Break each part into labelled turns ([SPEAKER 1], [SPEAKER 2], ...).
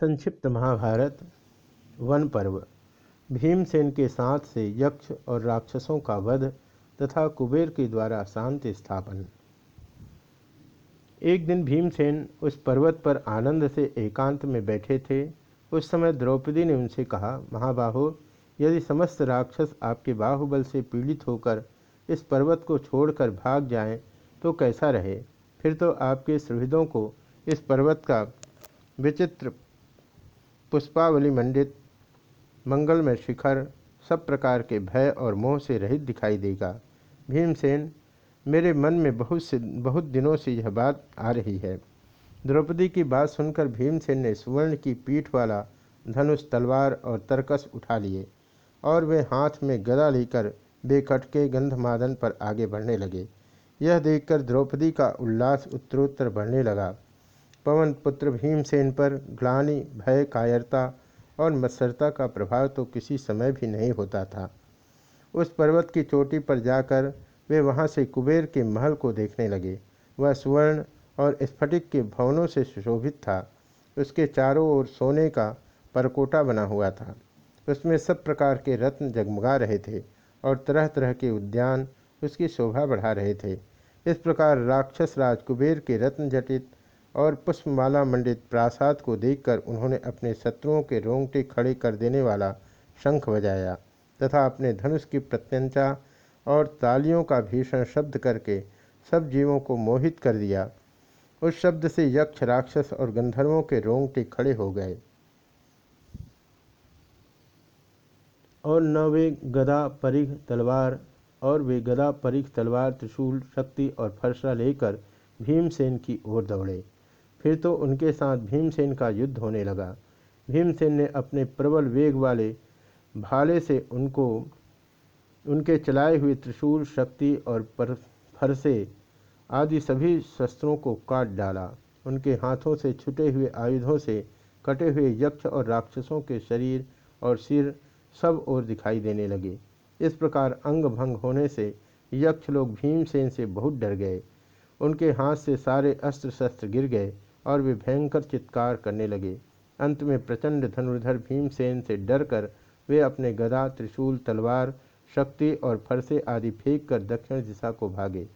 [SPEAKER 1] संक्षिप्त महाभारत, वन पर्व। भीमसेन के साथ से यक्ष और राक्षसों का वध तथा कुबेर के द्वारा शांति स्थापन। एक दिन भीमसेन उस पर्वत पर आनंद से एकांत में बैठे थे। उस समय द्रौपदी ने उनसे कहा, महाबाहो, यदि समस्त राक्षस आपके बाहुबल से पीड़ित होकर इस पर्वत को छोड़कर भाग जाएँ तो कैसा रहे? फिर तो आपके सुहृदों को इस पर्वत का विचित्र पुष्पावली मंडित, मंगलमय शिखर, सब प्रकार के भय और मोह से रहित दिखाई देगा। भीमसेन, मेरे मन में बहुत से, बहुत दिनों से यह बात आ रही है। द्रौपदी की बात सुनकर भीमसेन ने सुवर्ण की पीठ वाला धनुष तलवार और तरकस उठा लिए और वे हाथ में गदा लेकर बेखटके गंधमादन पर आगे बढ़ने लगे। यह देखकर द्रौपदी का उल्लास उत्तरोत्तर बढ़ने लगा। पवन पुत्र भीमसेन पर ग्लानि, भय, कायरता और मत्सरता का प्रभाव तो किसी समय भी नहीं होता था। उस पर्वत की चोटी पर जाकर वे वहाँ से कुबेर के महल को देखने लगे। वह सुवर्ण और स्फटिक के भवनों से सुशोभित था। उसके चारों ओर सोने का परकोटा बना हुआ था। उसमें सब प्रकार के रत्न जगमगा रहे थे और तरह तरह के उद्यान उसकी शोभा बढ़ा रहे थे। इस प्रकार राक्षस राज कुबेर के रत्न जटित और पुष्पमाला मंडित प्रासाद को देखकर उन्होंने अपने शत्रुओं के रोंगटे खड़े कर देने वाला शंख बजाया तथा अपने धनुष की प्रत्यंचा और तालियों का भीषण शब्द करके सब जीवों को मोहित कर दिया। उस शब्द से यक्ष, राक्षस और गंधर्वों के रोंगटे खड़े हो गए। और न वे गदा, परिघ, तलवार और वे गदा, परिघ, तलवार, त्रिशूल, शक्ति और फरसा लेकर भीमसेन की ओर दौड़े। फिर तो उनके साथ भीमसेन का युद्ध होने लगा। भीमसेन ने अपने प्रबल वेग वाले भाले से उनको, उनके चलाए हुए त्रिशूल, शक्ति और पर, फरसे आदि सभी शस्त्रों को काट डाला। उनके हाथों से छुटे हुए आयुधों से कटे हुए यक्ष और राक्षसों के शरीर और सिर सब ओर दिखाई देने लगे। इस प्रकार अंग भंग होने से यक्ष लोग भीमसेन से बहुत डर गए। उनके हाथ से सारे अस्त्र शस्त्र गिर गए। और वे भयंकर चित्कार करने लगे। अंत में प्रचंड धनुर्धर भीमसेन से डरकर वे अपने गदा, त्रिशूल, तलवार, शक्ति और फरसे आदि फेंक कर दक्षिण दिशा को भागे।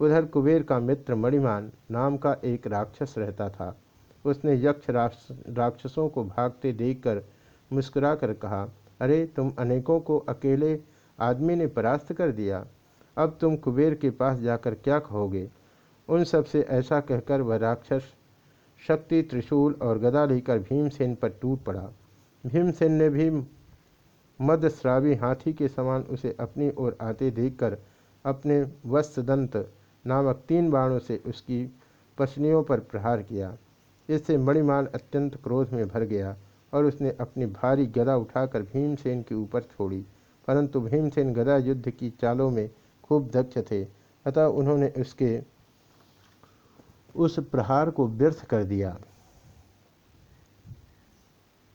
[SPEAKER 1] उधर कुबेर का मित्र मणिमान नाम का एक राक्षस रहता था। उसने यक्ष राक्षसों को भागते देखकर मुस्कुरा कर कहा, अरे, तुम अनेकों को अकेले आदमी ने परास्त कर दिया। अब तुम कुबेर के पास जाकर क्या कहोगे? उन सबसे ऐसा कहकर वह राक्षस शक्ति, त्रिशूल और गदा लेकर भीमसेन पर टूट पड़ा। भीमसेन ने भी मदस्रावी हाथी के समान उसे अपनी ओर आते देखकर अपने वस्त्रदंत नामक तीन बाणों से उसकी पसलियों पर प्रहार किया। इससे मणिमान अत्यंत क्रोध में भर गया और उसने अपनी भारी गदा उठाकर भीमसेन के ऊपर छोड़ी, परंतु भीमसेन गदा युद्ध की चालों में खूब दक्ष थे, अतः उन्होंने उसके उस प्रहार को व्यर्थ कर दिया।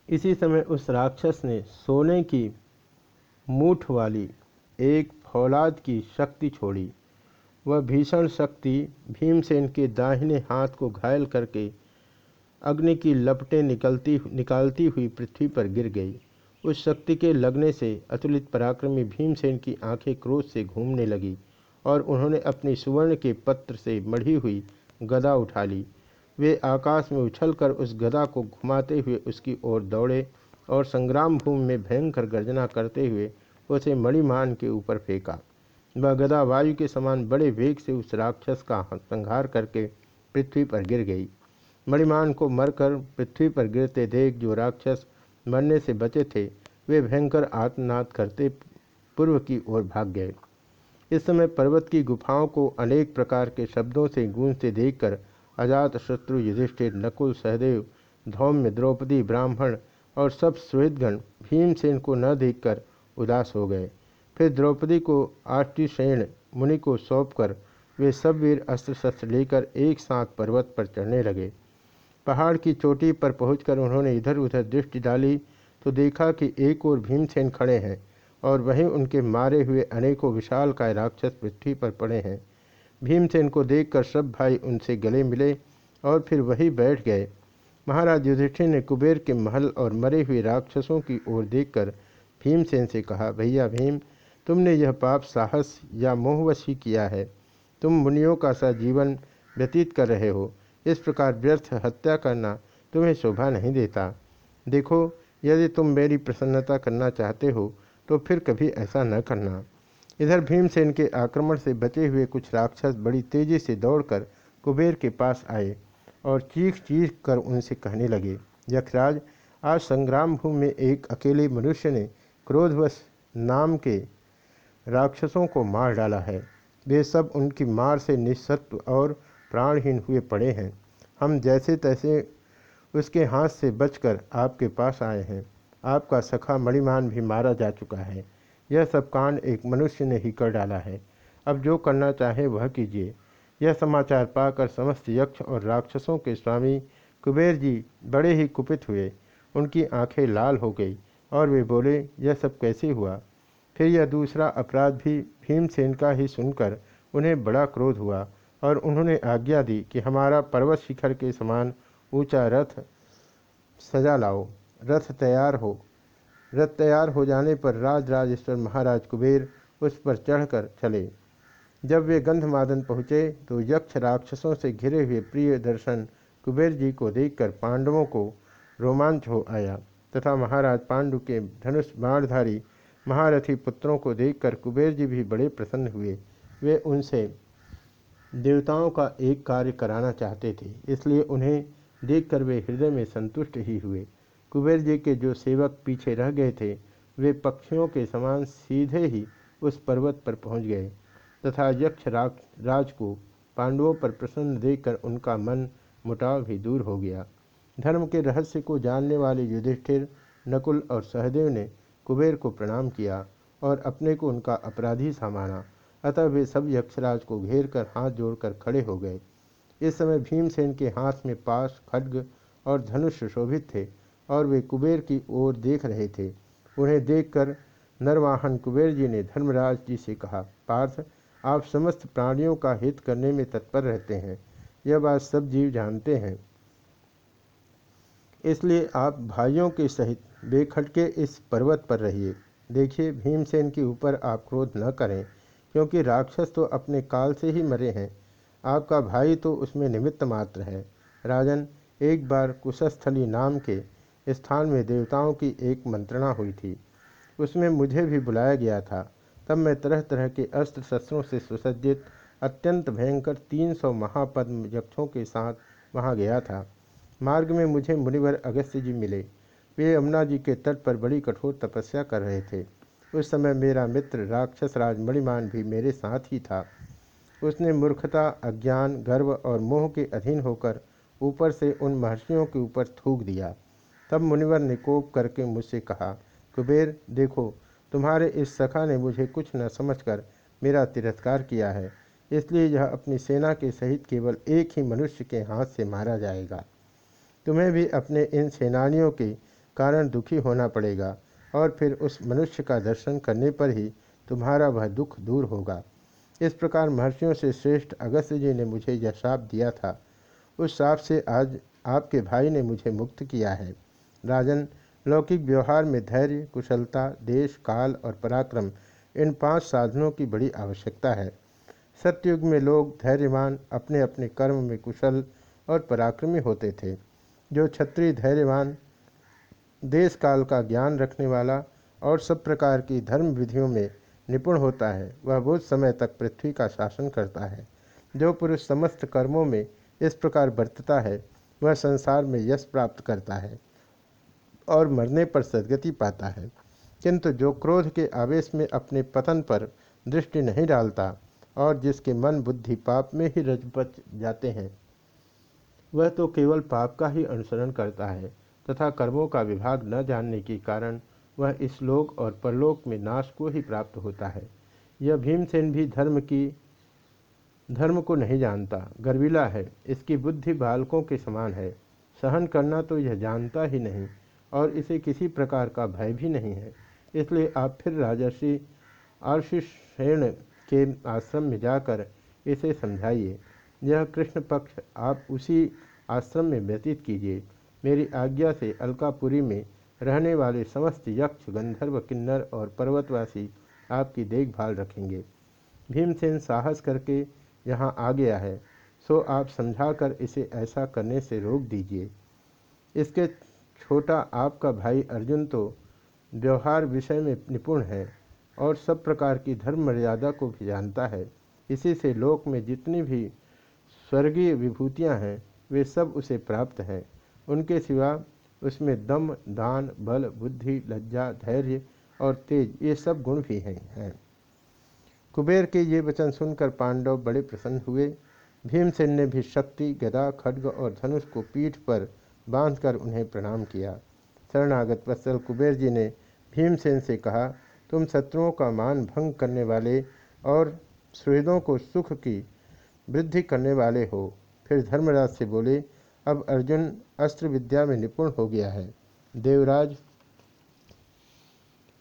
[SPEAKER 1] इसी समय उस राक्षस ने सोने की मूठ वाली एक फौलाद की शक्ति छोड़ी। वह भीषण शक्ति भीमसेन के दाहिने हाथ को घायल करके अग्नि की लपटें निकलती निकालती हुई पृथ्वी पर गिर गई। उस शक्ति के लगने से अतुलित पराक्रमी भीमसेन की आँखें क्रोध से घूमने लगी और उन्होंने अपनी सुवर्ण के पत्र से मढ़ी हुई गदा उठा ली। वे आकाश में उछलकर उस गदा को घुमाते हुए उसकी ओर दौड़े और संग्राम भूमि में भयंकर गर्जना करते हुए उसे मणिमान के ऊपर फेंका। वह गदा वायु के समान बड़े वेग से उस राक्षस का संहार करके पृथ्वी पर गिर गई। मणिमान को मरकर पृथ्वी पर गिरते देख जो राक्षस मरने से बचे थे, वे भयंकर आत्मनाद करते पूर्व की ओर भाग गए। इस समय पर्वत की गुफाओं को अनेक प्रकार के शब्दों से गूंजते देखकर अजात शत्रु युधिष्ठिर, नकुल, सहदेव, धौम्य, द्रौपदी, ब्राह्मण और सब सुहृदगण भीमसेन को न देखकर उदास हो गए। फिर द्रौपदी को आष्टिशयन मुनि को सौंपकर वे सब वीर अस्त्र शस्त्र लेकर एक साथ पर्वत पर चढ़ने लगे। पहाड़ की चोटी पर पहुंचकर उन्होंने इधर उधर दृष्टि डाली तो देखा कि एक और भीमसेन खड़े हैं। और वहीं उनके मारे हुए अनेकों विशाल काय राक्षस पृथ्वी पर पड़े हैं। भीमसेन को देखकर सब भाई उनसे गले मिले और फिर वही बैठ गए। महाराज युधिष्ठिर ने कुबेर के महल और मरे हुए राक्षसों की ओर देखकर भीमसेन से कहा, भैया भीम, तुमने यह पाप साहस या मोहवश ही किया है। तुम मुनियों का सा जीवन व्यतीत कर रहे हो। इस प्रकार व्यर्थ हत्या करना तुम्हें शोभा नहीं देता। देखो, यदि तुम मेरी प्रसन्नता करना चाहते हो तो फिर कभी ऐसा न करना। इधर भीमसेन के आक्रमण से बचे हुए कुछ राक्षस बड़ी तेज़ी से दौड़कर कुबेर के पास आए और चीख चीख कर उनसे कहने लगे, यक्षराज, आज संग्राम भूमि में एक अकेले मनुष्य ने क्रोधवश नाम के राक्षसों को मार डाला है। वे सब उनकी मार से निस्सत्व और प्राणहीन हुए पड़े हैं। हम जैसे तैसे उसके हाथ से बचकर आपके पास आए हैं। आपका सखा मणिमान भी मारा जा चुका है। यह सब कांड एक मनुष्य ने ही कर डाला है। अब जो करना चाहे वह कीजिए। यह समाचार पाकर समस्त यक्ष और राक्षसों के स्वामी कुबेर जी बड़े ही कुपित हुए। उनकी आँखें लाल हो गई और वे बोले, यह सब कैसे हुआ? फिर यह दूसरा अपराध भी भीमसेन का ही सुनकर उन्हें बड़ा क्रोध हुआ और उन्होंने आज्ञा दी कि हमारा पर्वत शिखर के समान ऊँचा रथ सजा लाओ। रथ तैयार हो। रथ तैयार हो जाने पर राज राजेश्वर महाराज कुबेर उस पर चढ़कर चले। जब वे गंधमादन पहुँचे तो यक्ष राक्षसों से घिरे हुए प्रिय दर्शन कुबेर जी को देखकर पांडवों को रोमांच हो आया तथा महाराज पांडु के धनुष बाणधारी महारथी पुत्रों को देखकर कुबेर जी भी बड़े प्रसन्न हुए। वे उनसे देवताओं का एक कार्य कराना चाहते थे, इसलिए उन्हें देखकर वे हृदय में संतुष्ट ही हुए। कुबेर जी के जो सेवक पीछे रह गए थे, वे पक्षियों के समान सीधे ही उस पर्वत पर पहुँच गए तथा यक्ष राज को पांडवों पर प्रसन्न देखकर उनका मन मुटाव भी दूर हो गया। धर्म के रहस्य को जानने वाले युधिष्ठिर, नकुल और सहदेव ने कुबेर को प्रणाम किया और अपने को उनका अपराधी सा माना अतः वे सब यक्षराज को घेर कर हाथ जोड़कर खड़े हो गए। इस समय भीमसेन के हाथ में पास खड्ग और धनुष शोभित थे। और वे कुबेर की ओर देख रहे थे। उन्हें देखकर नरवाहन कुबेर जी ने धर्मराज जी से कहा, पार्थ, आप समस्त प्राणियों का हित करने में तत्पर रहते हैं। यह बात सब जीव जानते हैं। इसलिए आप भाइयों के सहित बेखटके इस पर्वत पर रहिए। देखिए, भीमसेन के ऊपर आप क्रोध न करें, क्योंकि राक्षस तो अपने काल से ही मरे हैं। आपका भाई तो उसमें निमित्त मात्र है। राजन, एक बार कुशस्थली नाम के स्थान में देवताओं की एक मंत्रणा हुई थी। उसमें मुझे भी बुलाया गया था। तब मैं तरह तरह के अस्त्र शस्त्रों से सुसज्जित, अत्यंत भयंकर 300 महापद्म यक्षों के साथ वहाँ गया था। मार्ग में मुझे मुनिवर अगस्त्य जी मिले। वे यमुना जी के तट पर बड़ी कठोर तपस्या कर रहे थे। उस समय मेरा मित्र राक्षस राज मणिमान भी मेरे साथ ही था। उसने मूर्खता, अज्ञान, गर्व और मोह के अधीन होकर ऊपर से उन महर्षियों के ऊपर थूक दिया। तब मुनिवर ने कोप करके मुझसे कहा, कुबेर, देखो, तुम्हारे इस सखा ने मुझे कुछ न समझकर मेरा तिरस्कार किया है। इसलिए यह अपनी सेना के सहित केवल एक ही मनुष्य के हाथ से मारा जाएगा। तुम्हें भी अपने इन सेनानियों के कारण दुखी होना पड़ेगा और फिर उस मनुष्य का दर्शन करने पर ही तुम्हारा वह दुख दूर होगा। इस प्रकार महर्षियों से श्रेष्ठ अगस्त जी ने मुझे यह श्राप दिया था। उस श्राप से आज आपके भाई ने मुझे मुक्त किया है। राजन, लौकिक व्यवहार में धैर्य, कुशलता, देश, काल और पराक्रम, इन पाँच साधनों की बड़ी आवश्यकता है। सत्युग में लोग धैर्यवान अपने अपने कर्म में कुशल और पराक्रमी होते थे। जो क्षत्रिय धैर्यवान देश काल का ज्ञान रखने वाला और सब प्रकार की धर्म विधियों में निपुण होता है, वह बहुत समय तक पृथ्वी का शासन करता है। जो पुरुष समस्त कर्मों में इस प्रकार बरतता है, वह संसार में यश प्राप्त करता है। और मरने पर सदगति पाता है। किंतु जो क्रोध के आवेश में अपने पतन पर दृष्टि नहीं डालता और जिसके मन बुद्धि पाप में ही रजपच जाते हैं, वह तो केवल पाप का ही अनुसरण करता है तथा कर्मों का विभाग न जानने के कारण वह इस लोक और परलोक में नाश को ही प्राप्त होता है। यह भीमसेन भी धर्म की, धर्म को नहीं जानता, गर्विला है। इसकी बुद्धि बालकों के समान है। सहन करना तो यह जानता ही नहीं। और इसे किसी प्रकार का भय भी नहीं है। इसलिए आप फिर राजर्षि आर्षिषेण के आश्रम में जाकर इसे समझाइए। यह कृष्ण पक्ष, आप उसी आश्रम में व्यतीत कीजिए। मेरी आज्ञा से अलकापुरी में रहने वाले समस्त यक्ष, गंधर्व, किन्नर और पर्वतवासी आपकी देखभाल रखेंगे। भीमसेन साहस करके यहाँ आ गया है। सो आप समझाकर इसे ऐसा करने से रोक दीजिए। इसके छोटा आपका भाई अर्जुन तो व्यवहार विषय में निपुण है और सब प्रकार की धर्म मर्यादा को भी जानता है। इसी से लोक में जितनी भी स्वर्गीय विभूतियाँ हैं, वे सब उसे प्राप्त हैं। उनके सिवा उसमें दम, दान, बल, बुद्धि, लज्जा, धैर्य और तेज, ये सब गुण भी हैं हैं। कुबेर के ये वचन सुनकर पांडव बड़े प्रसन्न हुए। भीमसेन ने भी शक्ति, गदा, खड्ग और धनुष को पीठ पर बांधकर उन्हें प्रणाम किया। शरणागत वत्सल कुबेर जी ने भीमसेन से कहा, तुम शत्रुओं का मान भंग करने वाले और सुहृदों को सुख की वृद्धि करने वाले हो। फिर धर्मराज से बोले, अब अर्जुन अस्त्र विद्या में निपुण हो गया है। देवराज,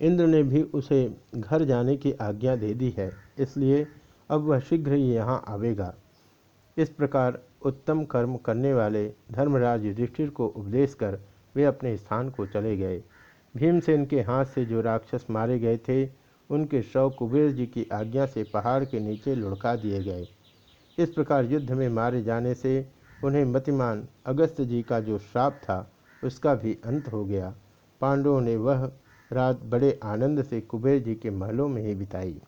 [SPEAKER 1] इंद्र ने भी उसे घर जाने की आज्ञा दे दी है, इसलिए अब वह शीघ्र ही यहाँ आवेगा। इस प्रकार उत्तम कर्म करने वाले धर्मराज युधिष्ठिर को उपदेश कर वे अपने स्थान को चले गए। भीमसेन के हाथ से जो राक्षस मारे गए थे, उनके शव कुबेर जी की आज्ञा से पहाड़ के नीचे लुढ़का दिए गए। इस प्रकार युद्ध में मारे जाने से उन्हें मतिमान अगस्त जी का जो श्राप था, उसका भी अंत हो गया। पांडवों ने वह रात बड़े आनंद से कुबेर जी के महलों में ही बिताई।